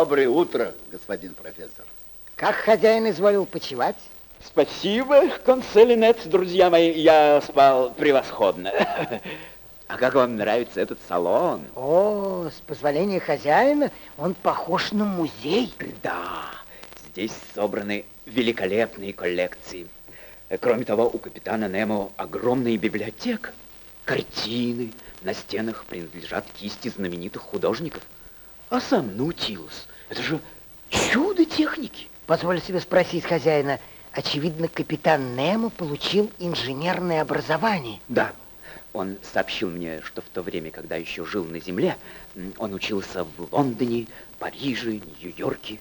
Доброе утро, господин профессор. Как хозяин изволил почевать? Спасибо, конселинет, друзья мои, я спал превосходно. А как вам нравится этот салон? О, с позволения хозяина, он похож на музей. Да, здесь собраны великолепные коллекции. Кроме того, у капитана Немо огромная библиотека. Картины на стенах принадлежат кисти знаменитых художников. А сам Наутилус, это же чудо техники. Позволь себе спросить хозяина, очевидно, капитан Немо получил инженерное образование. Да, он сообщил мне, что в то время, когда еще жил на земле, он учился в Лондоне, Париже, Нью-Йорке.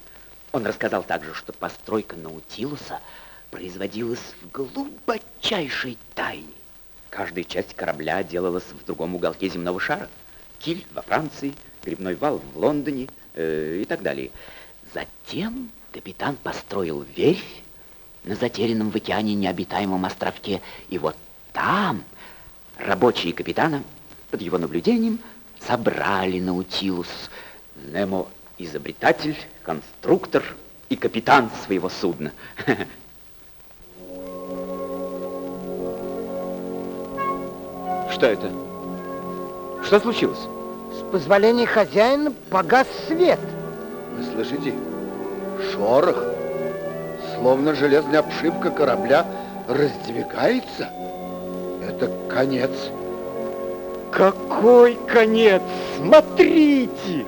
Он рассказал также, что постройка Наутилуса производилась в глубочайшей тайне. Каждая часть корабля делалась в другом уголке земного шара. Киль во Франции, грибной вал в Лондоне э, и так далее. Затем капитан построил верфь на затерянном в океане необитаемом островке. И вот там Рабочие капитана под его наблюдением собрали Наутилус. Немо изобретатель, конструктор и капитан своего судна. Что это? Что случилось? С позволения хозяина погас свет. Вы слышите? Шорох. Словно железная обшивка корабля раздвигается. Это конец. Какой конец? Смотрите!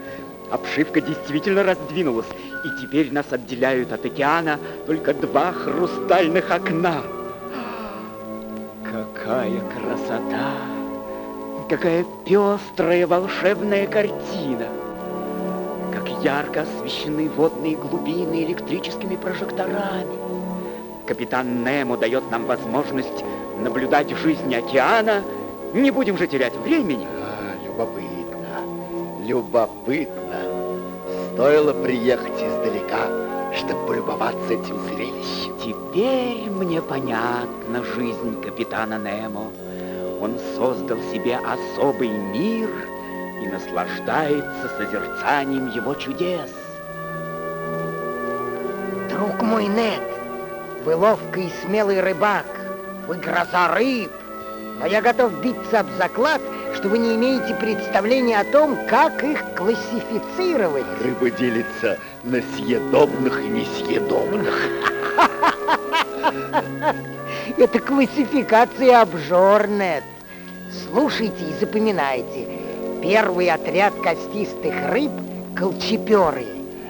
Обшивка действительно раздвинулась, и теперь нас отделяют от океана только два хрустальных окна. Какая красота! Какая пестрая волшебная картина! Как ярко освещены водные глубины электрическими прожекторами. Капитан Немо дает нам возможность наблюдать жизнь океана. Не будем же терять времени. А, любопытно, любопытно. Стоило приехать издалека, чтобы полюбоваться этим зрелищем. Теперь мне понятна жизнь капитана Немо. Он создал себе особый мир и наслаждается созерцанием его чудес. Друг мой Нед, вы ловкий и смелый рыбак. Вы гроза рыб. Но я готов биться об заклад, что вы не имеете представления о том, как их классифицировать. Рыба делится на съедобных и несъедобных. Это классификация обжорнет. Слушайте и запоминайте. Первый отряд костистых рыб – колчеперые.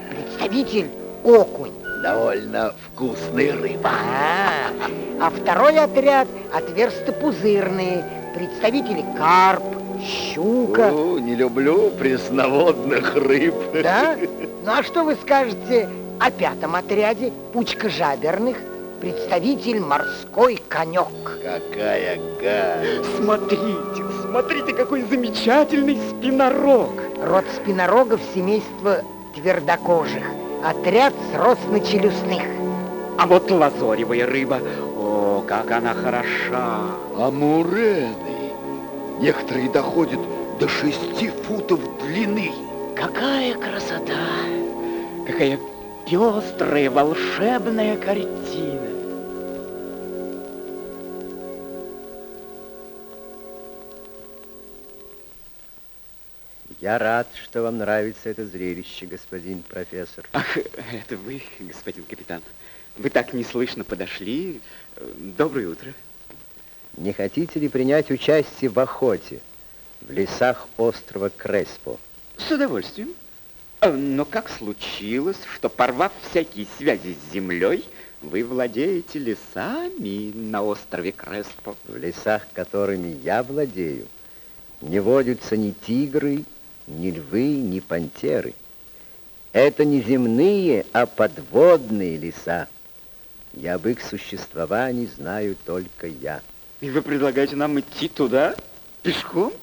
Представитель – окунь довольно вкусная рыба. А, а второй отряд отверстопузырные, представители карп, щука. О, не люблю пресноводных рыб. Да? Ну а что вы скажете о пятом отряде, пучка жаберных, представитель морской конек? Какая гадость. Смотрите, смотрите, какой замечательный спинорог. Род спинорогов семейства твердокожих отряд сросно-челюстных. А вот лазоревая рыба, о, как она хороша. Амурены. Некоторые доходят до шести футов длины. Какая красота! Какая пестрая волшебная картина! Я рад, что вам нравится это зрелище, господин профессор. Ах, это вы, господин капитан. Вы так неслышно подошли. Доброе утро. Не хотите ли принять участие в охоте в лесах острова Креспо? С удовольствием. А, но как случилось, что, порвав всякие связи с землей, вы владеете лесами на острове Креспо? В лесах, которыми я владею, не водятся ни тигры, ни львы, ни пантеры. Это не земные, а подводные леса. И об их существовании знаю только я. И вы предлагаете нам идти туда пешком?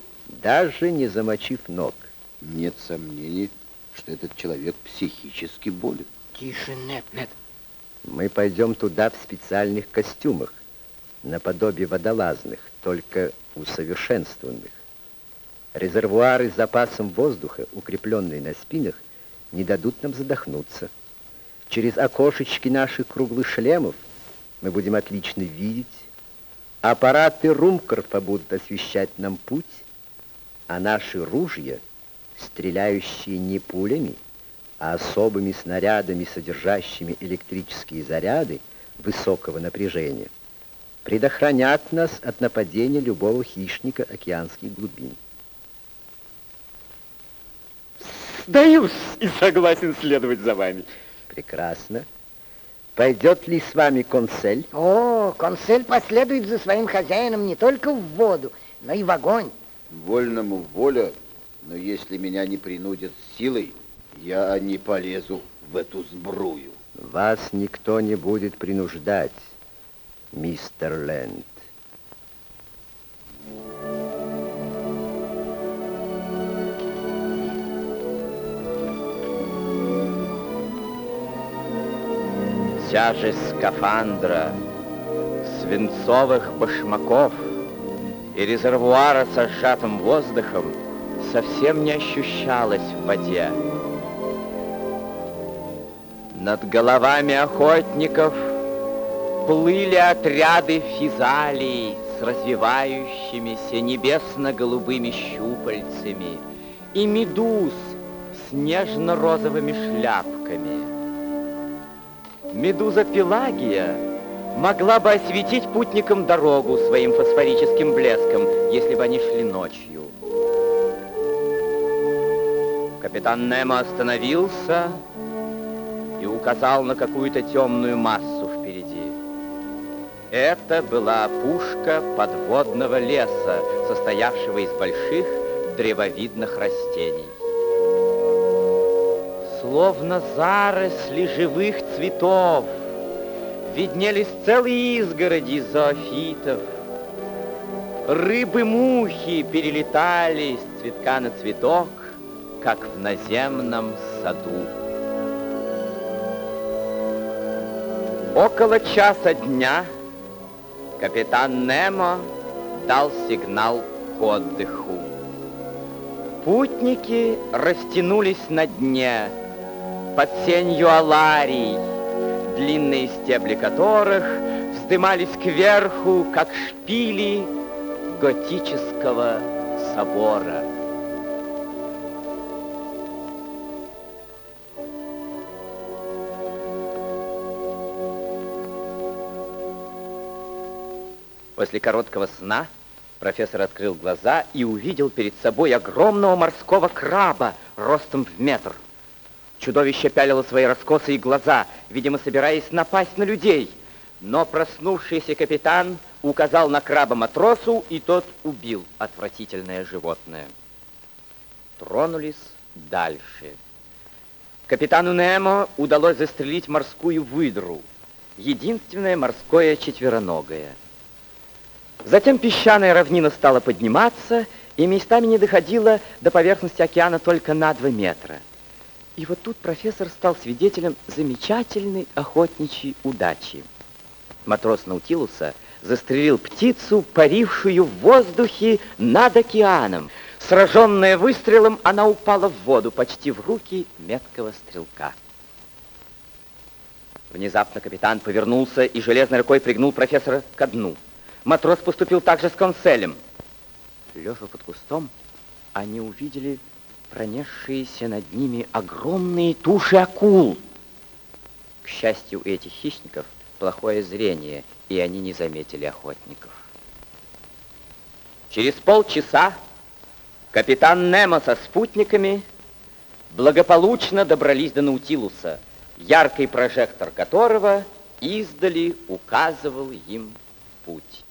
Даже не замочив ног. Нет сомнений, что этот человек психически болен. Тише, нет, нет. Мы пойдем туда в специальных костюмах, наподобие водолазных, только усовершенствованных. Резервуары с запасом воздуха, укрепленные на спинах, не дадут нам задохнуться. Через окошечки наших круглых шлемов мы будем отлично видеть. Аппараты Румкорфа будут освещать нам путь, а наши ружья, стреляющие не пулями, а особыми снарядами, содержащими электрические заряды высокого напряжения, предохранят нас от нападения любого хищника океанских глубин. Сдаюсь и согласен следовать за вами. Прекрасно. Пойдет ли с вами консель? О, консель последует за своим хозяином не только в воду, но и в огонь. Вольному воля, но если меня не принудят силой, я не полезу в эту сбрую. Вас никто не будет принуждать, мистер Лэнд. Тяжесть скафандра, свинцовых башмаков и резервуара со сжатым воздухом совсем не ощущалась в воде. Над головами охотников плыли отряды физалий с развивающимися небесно-голубыми щупальцами и медуз с нежно-розовыми шляпками. Медуза Пелагия могла бы осветить путникам дорогу своим фосфорическим блеском, если бы они шли ночью. Капитан Немо остановился и указал на какую-то темную массу впереди. Это была пушка подводного леса, состоявшего из больших древовидных растений. Словно заросли живых цветов, виднелись целые изгороди зоофитов. Рыбы-мухи перелетали с цветка на цветок, как в наземном саду. Около часа дня капитан Немо дал сигнал к отдыху. Путники растянулись на дне под сенью аларий, длинные стебли которых вздымались кверху, как шпили готического собора. После короткого сна профессор открыл глаза и увидел перед собой огромного морского краба ростом в метр. Чудовище пялило свои раскосые глаза, видимо, собираясь напасть на людей. Но проснувшийся капитан указал на краба матросу, и тот убил отвратительное животное. Тронулись дальше. Капитану Немо удалось застрелить морскую выдру, единственное морское четвероногое. Затем песчаная равнина стала подниматься, и местами не доходила до поверхности океана только на 2 метра. И вот тут профессор стал свидетелем замечательной охотничьей удачи. Матрос Наутилуса застрелил птицу, парившую в воздухе над океаном. Сраженная выстрелом, она упала в воду почти в руки меткого стрелка. Внезапно капитан повернулся и железной рукой пригнул профессора ко дну. Матрос поступил также с конселем. Лежа под кустом, они увидели пронесшиеся над ними огромные туши акул. К счастью, у этих хищников плохое зрение, и они не заметили охотников. Через полчаса капитан Немо со спутниками благополучно добрались до Наутилуса, яркий прожектор которого издали указывал им путь.